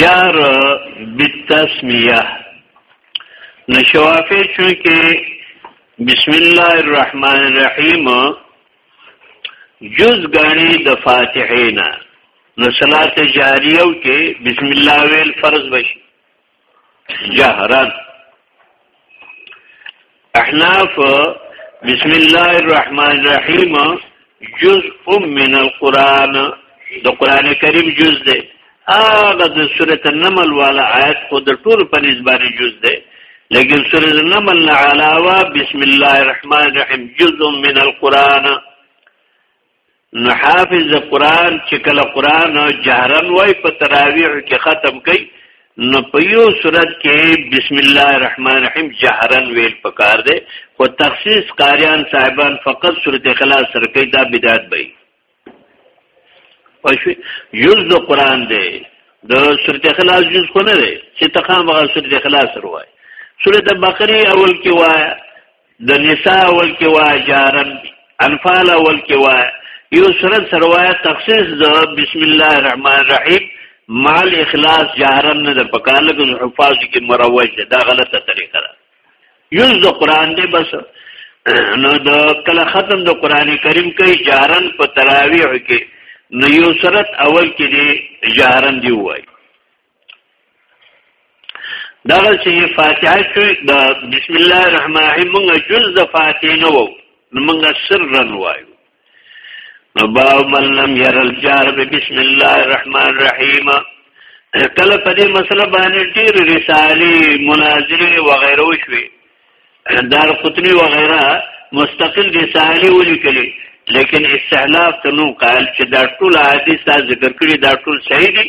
جار بالتسمیه نشوافی چونکه بسم الله الرحمن الرحیم جز غنی د فاتحینا نو صلات جاریو کې بسم الله ویل فرض بشي جهرا احناف بسم الله الرحمن الرحیم جزء من القرآن د قران کریم جز دی هغه د سوره النمل والا آیت خو د ټول په نسبت جز دی لیکن سوره النمل نه علاوه بسم الله الرحمن الرحیم جزء من القرآن نو حافظ قران چې کله قران جهرن وای په تراویح کې ختم کړي نو په یو صورت کې بسم الله الرحمن الرحیم جهرن ویل پکار دی خو تخصیص قاریان صاحبان فقط سورته اخلاص سره کوي دا بدعت به پښې یوز د قران دی د سورته اخلاص جز خو نه دی چې تخام هغه سورته اخلاص سره وای سورته بقره اول کې وای د نساء اول کې وا جارم انفال اول کې وا یو سره سروایت تخصیص د بسم الله الرحمن الرحیم مال اخلاص جهرن نه د پکاله کې حفاظ کې مروج ده دا غلطه طریقه ده یو د قران دی بس نو د کله ختم د قران کریم کوي جهرن په تراویح کې نو یو سرت اول کې دی جهرن دی وای دا چې فاتحه کې دا بسم الله الرحمن الرحیم موږ جز د فاتحه نه وو موږ سرا وایو نو باو من لم ير الجار بسم الله الرحمن الرحیم کله په دې مسله باندې ډېر رسالي مناظره و غیره وشوي دار قطنی و غیره مستقل رسالي ولیکلي لیکن استحلاف تنو قائل چې دا ټول حدیث ذکر کړی دا ټول صحیح دي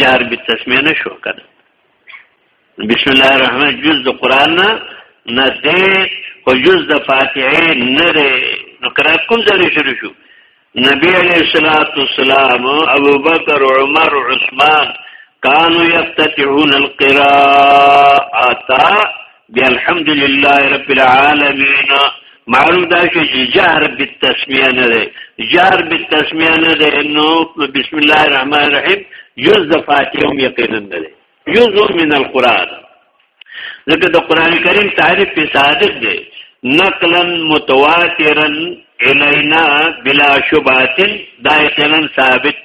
جهر به تسمیه نشو کنه بسم الله الرحمن جز د قران نه دې او جز د فاتحه نه لري نو قرات کوم ځای شروع شو نبی علیہ الصلوۃ والسلام ابو بکر عمر عثمان كانوا يفتتحون القراءه بیا الحمدلله رب العالمین معلوم دا شو چې جهر بالتسمیه نه دی جهر بالتسمیه نه دی نو بسم الله الرحمن الرحیم جز د فاتحه هم یقینا نه دی جز من القرآن ځکه د قران کریم تعریف په صادق دی نقلا متواترا الینا بلا شبهه دا یقینا ثابت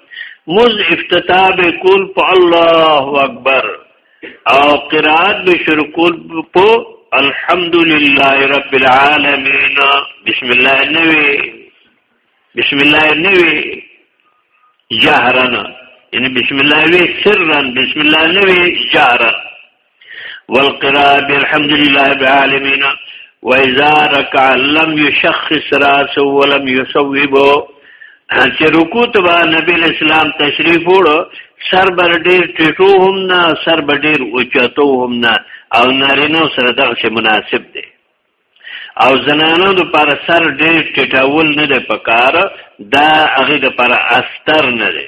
موز افتتاح به کول په الله اکبر او قرات به شروع کول په الحمدلله رب العالمین بسم الله نوی بسم الله نوی جهرنا یعنی بسم الله وی سرا بسم الله نوی جهرا والقراءه بالحمد لله رب العالمين واذا ركع لم يشخص راسه ولم يصوبه چې رکوع ته با نبی اسلام تشریف وړو سر بر ډیر ټیټو هم نه سر بر ډیر اوچتو هم نه او نارینو سره دغه مناسب دی او زنانو د پر سر ډیر ټیټول نه دی پکار دا هغه د پر استر نه دی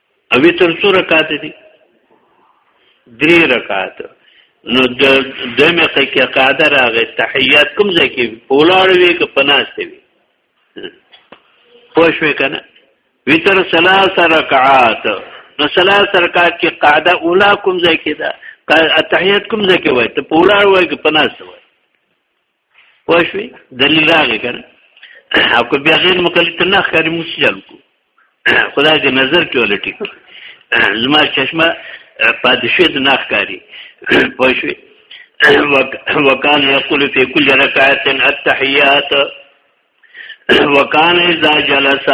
او وتر څو رکعات دي درې رکعات نو د دمه کې قاعده راغې تحیات کوم ځای کې پولاړ وی ک پناست وی پوه شو کنه وتر ثلاث رکعات نو ثلاث رکعات کې قاعده اولا کوم ځای کې ده تحیات کوم ځای کې وای ته پولاړ وای ک پناست وای پښوی دلیل راغی کنه او که بیا غیر مکلف ته نه ښکاری موږ چل کو خدای دې نظر کې ول ټیک زما چشمه پادشه د نه ښکاری پښوی وکان یقول فی کل رکعت التحیات وکان اذا جلس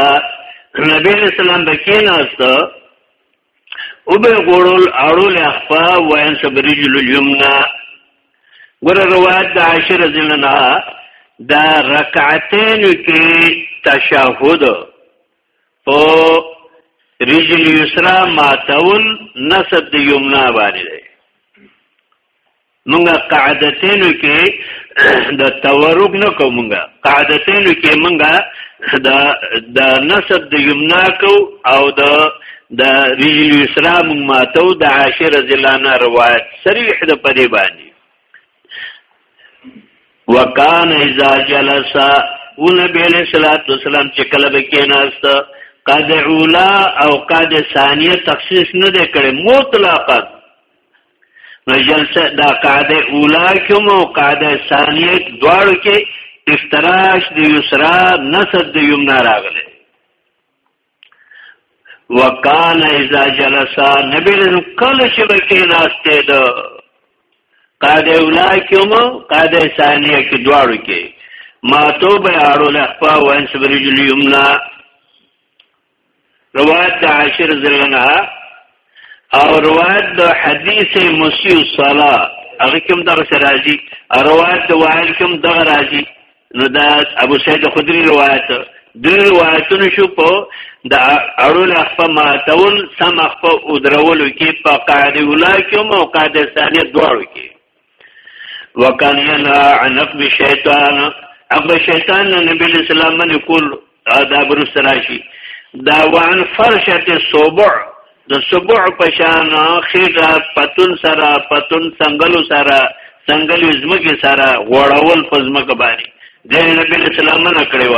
نبی اسلام بکیناست او به غړول اړول اخفا وین سبرجل الیمنا ګره روایت د عائشه رضی الله عنها دا رکعتین کې تشهود او رجل یسرا ماتول نسب د یمنا باندې مونږه قعدتینو کې د تورک نه کو مونږه قعدتینو کې مونږه د د نسب د یمنا کو او د د رجل یسرا مونږ ماتو د عاشر ذلانه روایت صریح د پدی باندې وکان اذا جلس ونبی علیہ الصلوۃ والسلام چې کله به کېناست قد اولا او قد ثانیه تخصیص نه دی کړی مطلقاً نو جلسه دا قاعده اولا کې مو قاعده ثانیه دواړو کې افتراش د یسرا نسد د یمنا راغله وکان اذا جلسا نبی رسول کله چې بکې ناشته ده قاعده اولا کې مو قاعده ثانیه کې دواړو کې ما تو به اړول اخفا وانس برجل یمنا روایت د عاشر زلنه او روایت د حدیث مسیو صلا هغه کوم دغه راځي روایت د وائل کوم دغه راځي نو دا ابو سعید خدری روایت د روایتونو شو په د اړول اخفه ماتول سم اخفه او درولو کې په قاعده اولا کې او قاعده ثانیه دواړو کې وکان ينها عن عقب شیطان عقب شیطان نبی اسلام باندې کول آداب رسراشی دا وان فرشت صبع د صبع پشان خیره پتون سره پتون سنگلو سره سنگلو زمکه سره غوړول پزمکه باندې د نبی اسلام نه کړی و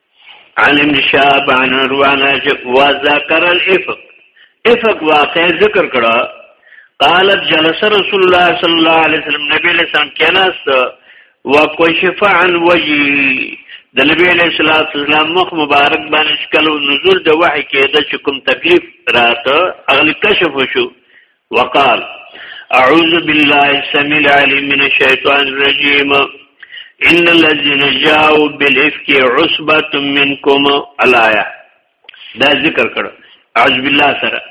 عن ابن شهاب عن عروانه وذكر الافق افق واقع ذکر کړه قالت جلس رسول الله صلی الله علیه وسلم نبی علیہ السلام کیناست وکشف عن وجهه د نبی علیہ الصلوۃ والسلام مخ مبارک باندې شکل او نزول د وحی کېده چې کوم تکلیف راته اغلی کشف شو وقال اعوذ بالله السميع العليم من الشیطان الرجیم ان الذين جاءوا بالافك عصبه منكم الايه دا ذکر کړه اعوذ بالله سره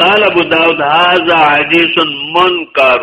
قال ابو داود هذا حديث منکر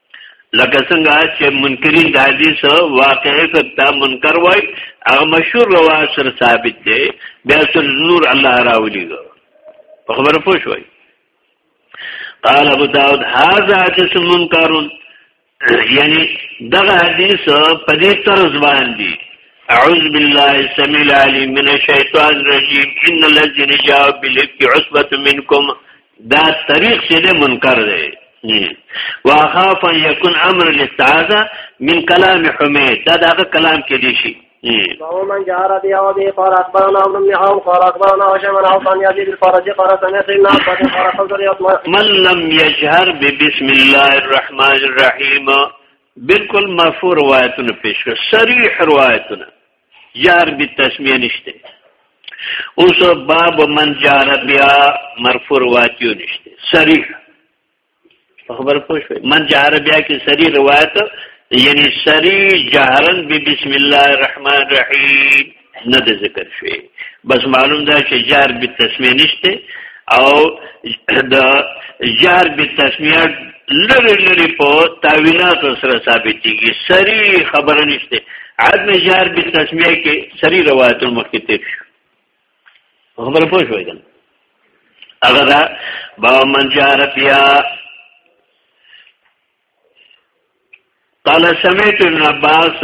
لکه څنګه چې منکرین د حدیث واقعي فتا منکر وای هغه مشهور روا سر ثابت دی بیا سر نور الله راولي په خبره پوه شوي قال ابو داود هاذا حدیث منکر یعنی دغه حدیث په دې طرز باندې اعوذ بالله السميع العليم من الشيطان الرجيم ان الذين جاءوا بالافك عصبه منكم دا طریق چې له منکر دی واخاف ان يكون امر الاستعاذه من كلام حميد دا دغه کلام کې دی شي ومن جار بها وبه قال اخبرنا عمرو بن عون قال اخبرنا هشام بن عوف عن يزيد الفرج قال سمعت ابن عباس قال قلت من لم يجهر ببسم الله الرحمن الرحيم بالکل مرفوع روایتونه پیش کړ صریح روایتونه جهر به تسمیه نشته اوس باب من جار بیا مرفوع رواتیو نشته صریح خبر پوه شوي من جهر بیا کې سری روایت یعنی سری جهرن به بسم الله الرحمن الرحیم نه ذکر شوی بس معلوم ده چې جهر به تسمیه نشته او د جهر به تسمیه لری لری په تاویلات سره ثابتېږي سری خبره نشته عدم جهر به تسمیه کې سری روایت مخکې تیر شو خبره پوه شوې ده هغه دا با من جهر بیا قال سمعت ابن عباس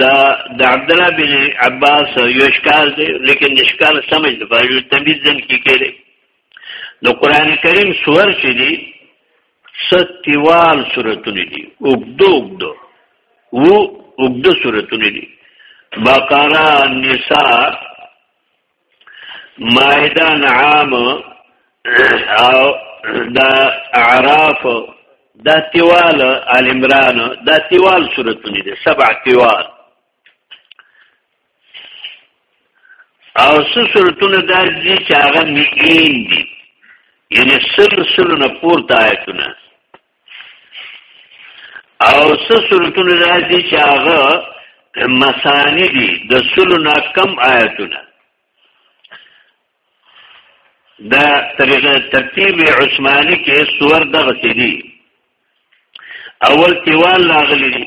دا د عبد الله بن عباس یو اشکال دی لیکن اشکال سمجھ د باندې تمیز دن کی کړي نو قران کریم سور چې دی ستیوال سورتونه دي وګدو وګدو وو وګدو سورتونه دي بقره نساء مائده نعام او دا اعراف دا تیوال آل عمران دا تیوال صورتونه دي سبع تیوال او څو صورتونه دا دي چې هغه میین دي یعنی سل سل نه پورته آیتونه او څه صورتونه راځي چې هغه مسانی دي د سلو نه کم آیتونه دا طریقه ترتیب عثماني کې سور دغه سړي اول تیوال لاغلی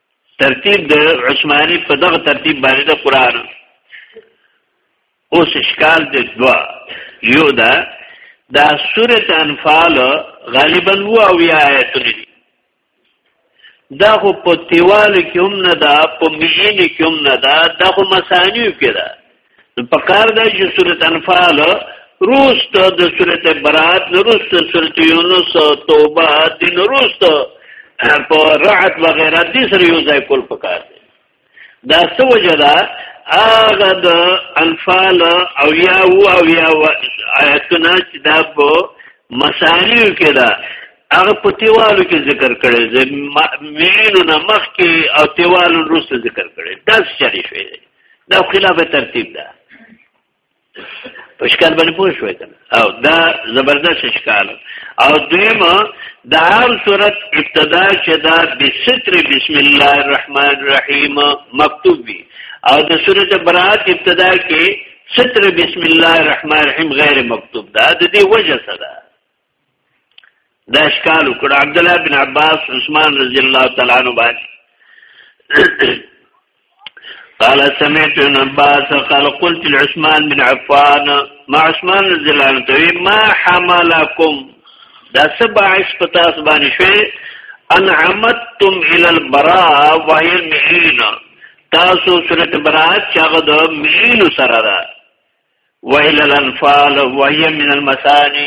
ترتیب د عثماني په دغه ترتیب باندې د قران اوس اشکال د دوا یو دا دا سوره انفال غالبا و او یا آیتونه دا خو په تیوال کې هم نه دا په میین کې هم نه دا دا خو مسانیو کې دا په کار دا چې سورۃ انفال روست د سورۃ برات روست سورۃ یونس توبه د روست په رعد وغیرہ دې سره یو ځای کول پکار دی دا څه وجه ده هغه د انفال او یا او او یا آیتونه چې دا په مسالیو کې ده هغه په تیوالو کې ذکر کړي چې مینو نه مخ کې او تیوالو وروسته ذکر کړي دا څه شي دا خلاف ترتیب ده پښکار باندې پوه شوې کنه او دا زبردست اشکال او دویم دا هر صورت ابتدا چې دا بستر بسم الله الرحمن الرحیم مکتوب وي او د صورت برات ابتدا کې ستر بسم الله الرحمن الرحیم غیر مکتوب دا د دې وجه څه ده دا اشکال وکړ عبد الله بن عباس عثمان رضی الله تعالی عنہ باندې قال سمعت ابن عباس قال قلت لعثمان بن عفان ما عثمان رضی الله عنه ما حملكم دا سبع عش پتاس باندې شوي ان عمدتم الى البراء وهي المعين تاسو سورت برات چاغه د معين سره ده ویل الانفال وهي من المثاني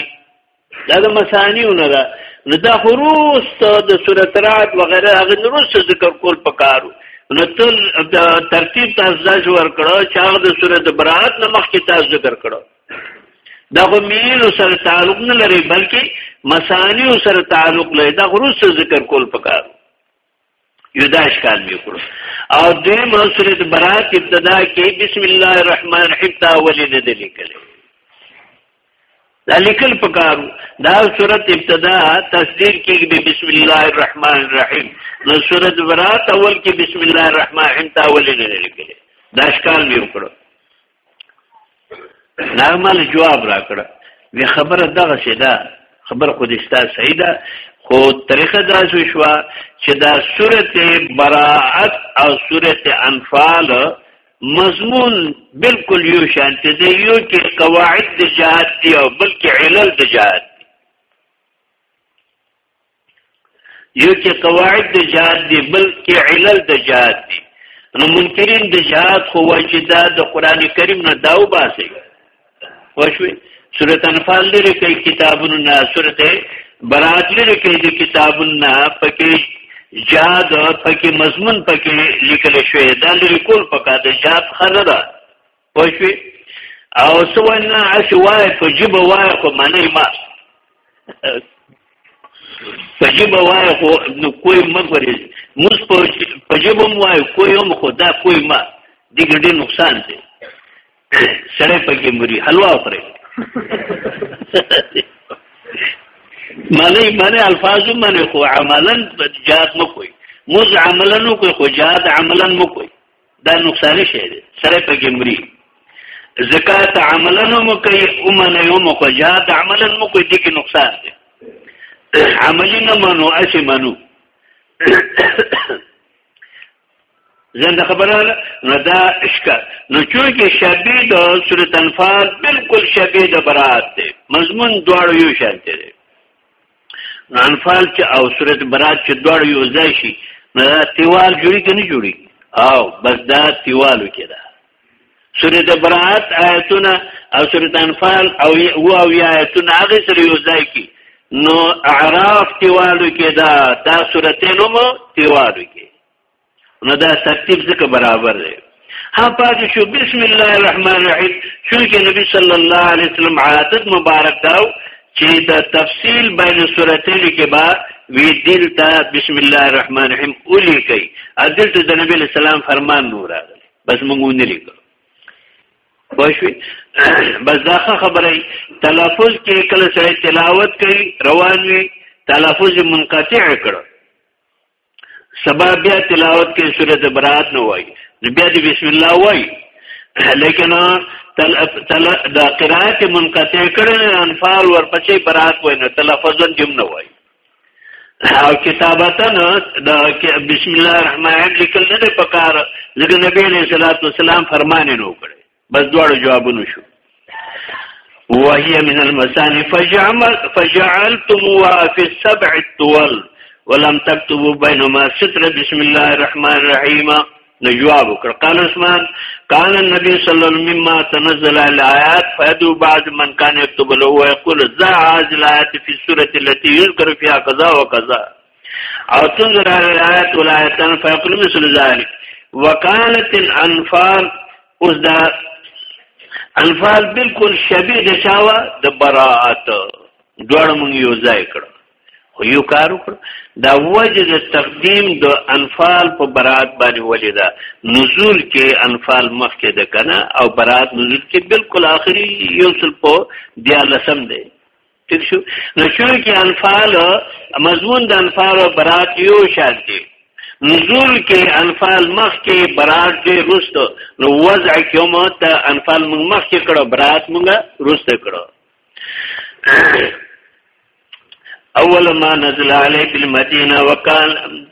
دا د مثانیونه ده نو دا خروست د سورۃ رعد وغیرہ هغه نورسته ذکر کول پکارو نو تل ترتیب تاسو ځای ور کړو چې هغه د سورۃ برات نه مخکې تاسو ذکر کړو دا خو مین سره تعلق نه لري بلکې مسانی سره تعلق لري دا خروست ذکر کول پکارو یو دا اشکال مې کړو او دې مسورت برات ابتدا کې بسم الله الرحمن الرحیم تا ولې نه دې لیکل دا لیکل پکارو دا سورت ابتدا تصدیق کې به بسم الله الرحمن الرحیم نو سورت برات اول کې بسم الله الرحمن الرحیم تا ولې نه لیکل دا اشکال مې کړو نارمل جواب راکړه وی خبره دغه څه ده خبر خو دې ستا صحیح ده خو طریقه دا شو شو چې دا سورته براءت او سورته انفال مضمون بالکل یو شان ته دی یو کې قواعد د جهاد دی او بلکې علل د جهاد یو چې قواعد د جهاد دی بل کې علل د جهاد دی نو منکرین د جهاد خو وایي چې دا د قران کریم نه داو باسي وشوي سورۃ انفال لري کوي کتابونو نه سورۃ برات لري کوي د کتابونو نه پکې جهاد پکې مضمون پکې لیکل شوی دا لري کول پکا د جهاد خره ده پښوی او سو نه اش وای په جيب وای خو منه ما په جيب وای خو نو کوی مګوري موږ په جيب هم وای کوی هم خدا کوی ما دې ګډي نقصان دی سره پکې مري حلوا پرې معنی معنی الفاظو معنی خو عملا جهاد مکوي موز عملا نو کوي خو جهاد عملا مکوي دا نقصان شي دی سره په ګمري زکات عملا مو کوي او من یوم خو جهاد عملا مو کوي دي کې نقصان دی عملی نه منو اسی منو زنده خبره نو دا اشکال نو چونکه شبیه د سورۃ انفال بالکل شبیه د برات دی مضمون دواړو یو شان دی انفال چې او صورت برات چې دوړ یو ځای شي نو دا تیوال جوړی کني جوړی او بس دا تیوالو کې ده صورت برات آیتونه او صورت انفال او او او آیتونه هغه سره یو ځای کی نو اعراف تیوالو کې دا دا صورتینو مو تیوالو کې نو دا ترتیب ځکه برابر دی ها پاتې شو بسم الله الرحمن الرحیم چونکه نبی صلی الله علیه وسلم عادت مبارک داو چې د تفصیل بین سورتین کې با وی دلته بسم الله الرحمن الرحیم اولی کوي دلته د نبی اسلام فرمان نور راغلی بس موږ نه لیکو بشوي بس دا خبره تلفظ کې کله سره تلاوت کوي روان وي تلفظ منقطع کړو سبا بیا تلاوت کې سورته برات نه وای نو بیا دې بسم الله وای لیکن تل تل د قرات منقطع کړي انفال ورپسې برات وای نه تلفظن جم نه وای او کتابتن د بسم الله الرحمن الرحیم لیکل نه پکار لکه نبی علیہ الصلوۃ والسلام فرمان نه وکړي بس دواړو جوابونه شو وهي من المسان فجعل فجعلتموها في السبع الطول ولم تكتبوا بينهما ستر بسم الله الرحمن الرحيم نجواب وکړه قال عثمان کان النبي صلى الله عليه وسلم مما تنزل الايات فادو بعد من كان يكتب له ويقول ذا هذه الايات في السوره التي يذكر فيها كذا وكذا او تنظر الایات ولایتن فیقل مثل ذلك وکالت الانفال اوس دا انفال بالکل شبیه د چاوا د براءت دوړ مونږ یو ځای کړو خو یو کار وکړو دا وجه د تقدیم د انفال په براءت باندې ولې دا نزول کې انفال مخ کې د کنه او براءت نزول کې بالکل آخري یو څل په بیا لسم دی ټیک شو نو چونکی انفال مضمون د انفال او برات یو شان دی نزول کې انفال مخ کې برات دې رست نو وضع کې مو ته انفال موږ مخ کې کړو برات موږ رست کړو اول ما نزل علی بالمدینه وکال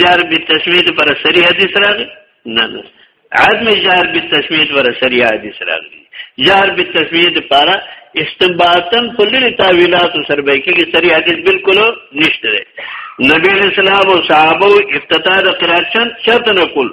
جار به تشوید پر سری حدیث راغی نه نه عدم جار به تشوید پر سری حدیث راغی جار به تشوید پر استنباطن په لری تعویلات سره به کې سری حدیث بالکل نشته نبی اسلام او صحابه افتتاح د قرات چند چرته نه کول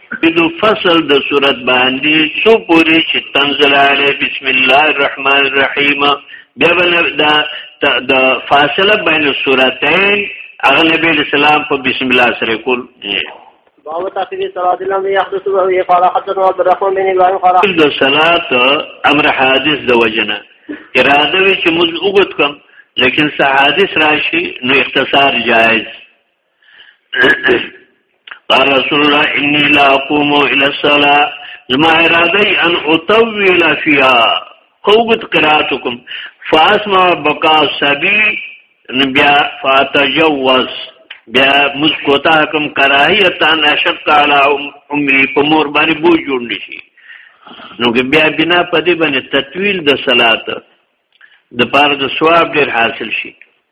بدو فصل د صورت باندې څو پوری چې تنزل علی بسم الله الرحمن الرحیم بیا دا د فاصله بین صورتین اغلب السلام په بسم الله سره کول باب تفسیر صلات الله یحدث به قال حدثنا عبد الرحمن بن ابراهيم قال د صلات امر حادث د وجنه اراده وی چې موږ وګت کوم لیکن صحادث راشي نو اختصار جائز قال رسول الله اني لا اقوم الى الصلاه زما اراده ان اطول فيها قوت قراتكم فاسمع بقا سبي بیا فاتجوز بیا مسکوتا کوم کراهیت ان اشق علی امي په مور باندې بو جوړ نشي نو بیا بنا پدې باندې تطویل د صلات د پاره د ثواب ډیر حاصل شي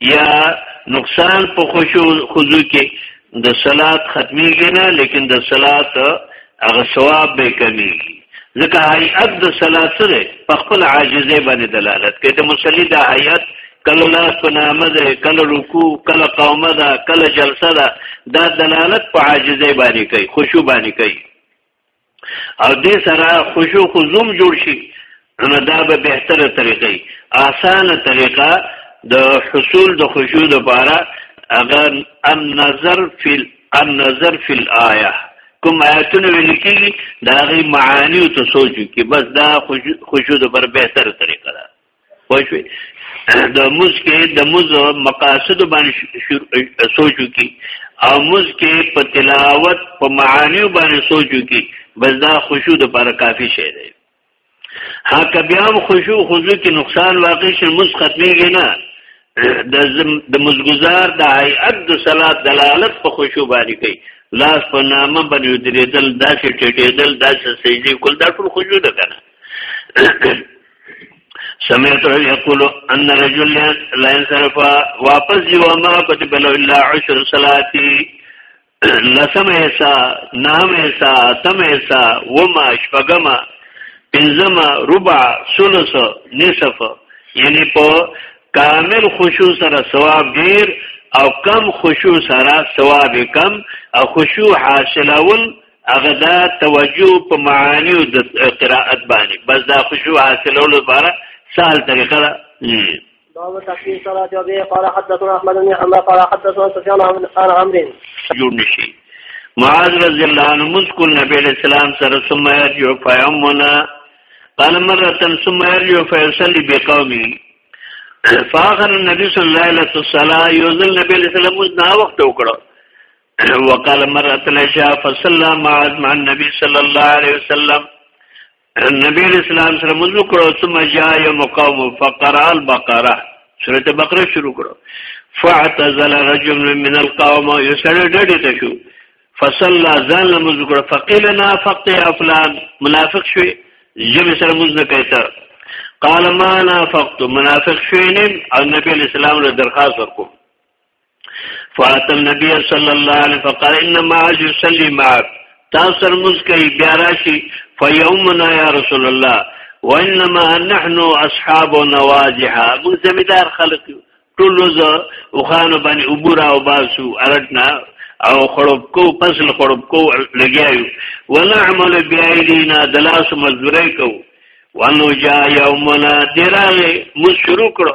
یا نقصان په خوشو خضوع کې د صلات ختمیږي نه لیکن د صلات هغه ثواب به کمیږي ځکه هيئت د صلات سره په خپل عاجزه باندې دلالت کوي د مصلی د هيئت کله لاس په نامه ده کله رکوع کله قومه ده کله جلسه ده دا دلالت په عاجزه باندې کوي خوشو باندې کوي او دې سره خشوع خزوم جوړ شي نو دا به بهتره طریقې اسانه طریقه د حصول د خشوع لپاره هغه النظر فی النظر فی الايه کوم آیاتونه ویل کیږي دا غي معانی او ته سوچو کې بس دا خشوع د پر بهتره طریقه ده پښوی د موز کې د موز مقاصد باندې سوچو کی او موز کې په تلاوت په معانی باندې سوچو کی بس دا خشوع د پر کافی شی دی ها کبیام خشوع خضوع کې نقصان واقع شي موز ختميږي نه د مزګزار د هيئت د صلات دلالت په خشوع باندې کوي لاس په نامه باندې درېدل داسې ټټېدل داسې سجدي کول دا ټول خشوع ده کنه سمعت يقول ان رجل لا ينصرف واپس یو ما كتب له الا عشر صلاتي لسم ایسا نام ایسا تم ایسا وما شپگما پنزما ربع سلس نصف یعنی په کامل خشوع سره ثواب ډیر او کم خشوع سره ثواب کم او خشوع حاصلول هغه دا توجه په معانی او د قرائت باندې بس دا خشوع حاصلولو لپاره سال طریقه ده باب تحقیق صلاة وبه قال حدثنا احمد بن حنبل قال حدثنا سفيان عن عمرو جوړ نشي معاذ رضی الله عنه مسکل نبی علیہ السلام سره ثم يرجع فيمنا قال مرة ثم يرجع فيصلي بقومه فاخر النبي صلى الله عليه وسلم يوزل نبی علیہ السلام نا وخت وکړو وقال مرت العشاء فصلى مع النبي صلى الله عليه وسلم نبی اسلام سره موږ کړو ثم جاء يوم قوم فقرا البقره سوره بقره شروع کړو فاعتزل رجل من القوم يسرد ډډه ته شو فصلى ذل موږ کړو فقيل نافق يا فلان منافق شوي جمع سره موږ نه کوي قال ما نافقت منافق شوي نه او نبی اسلام له درخواست ورکو فاطم نبی صلی الله علیه فقال انما یصلی معك تاسو موږ کوي بیا راشي فیومنا یا رسول الله وانما نحن اصحاب نواجح موږ زمیدار خلق ټول روز او خان باندې عبور او باسو ارټنا او خړوب کو فصل خړوب کو لګیایو ونعمل بیایلینا دلاس مزدوري کو ونجا یومنا دراغه مشروع کړو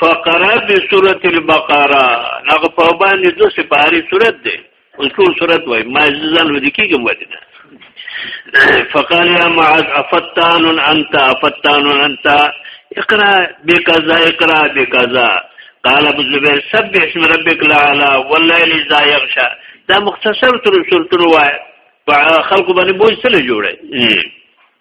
فقره د سوره البقره هغه په باندې د سپاری سوره ده اوس ټول سوره وای ما ځان ودی کیږم ودی نه فقال يا معاذ افتان انت افتان انت اقرا بكذا اقرا بكذا قال ابو زبير سبح اسم ربك الاعلى والليل اذا يغشى دا مختصر تر سورتونو وای په خلکو باندې بوج سره جوړه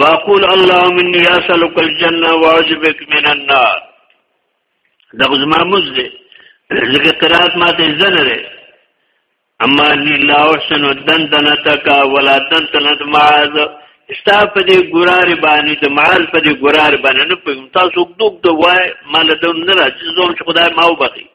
واقول اللهم اني اسالك الجنه واعوذ بك من النار دا زما مز دي ځکه قرات ما ته ځن لري اما اني لا احسن دندنتك ولا دندنت معاذ استا په دې ګورار باندې د مال په دې ګورار باندې نه پم تاسو دوک دوه مال د نه راځي زوم چې خدای ما وبخي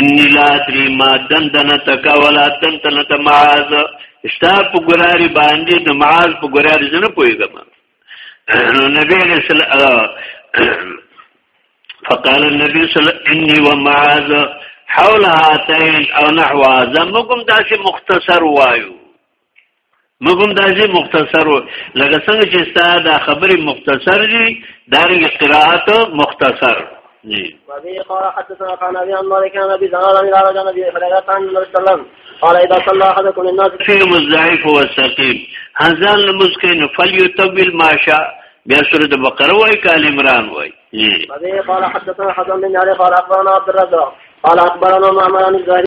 انی لا تری ما دندنه تکولا تنتنه تماز شتا په ګراری باندې د معاذ په ګراری زنه پويګم نو نبی رسول فقال النبي صلى الله عليه وسلم اني ومعاذ حول هاتين او نحو هذا مګم داسې مختصر وایو مګم دا زی مختصر لکه څنګه چې ستا دا خبرې مختصر دي دا رنګ قرائت مختصر جی وبه قال حدثنا قال ابي عمر كان ابي زهر عن رجل النبي صلى الله عليه وسلم قال اذا صلى احدكم الناس في مزعف والسقيم هذا المسكين فليطول ما شاء بیا سورۃ بقره وای کال عمران وای جی وبه قال حدثنا حسن بن علي قال اخبرنا عبد الرزاق قال اخبرنا معمر عن الزهري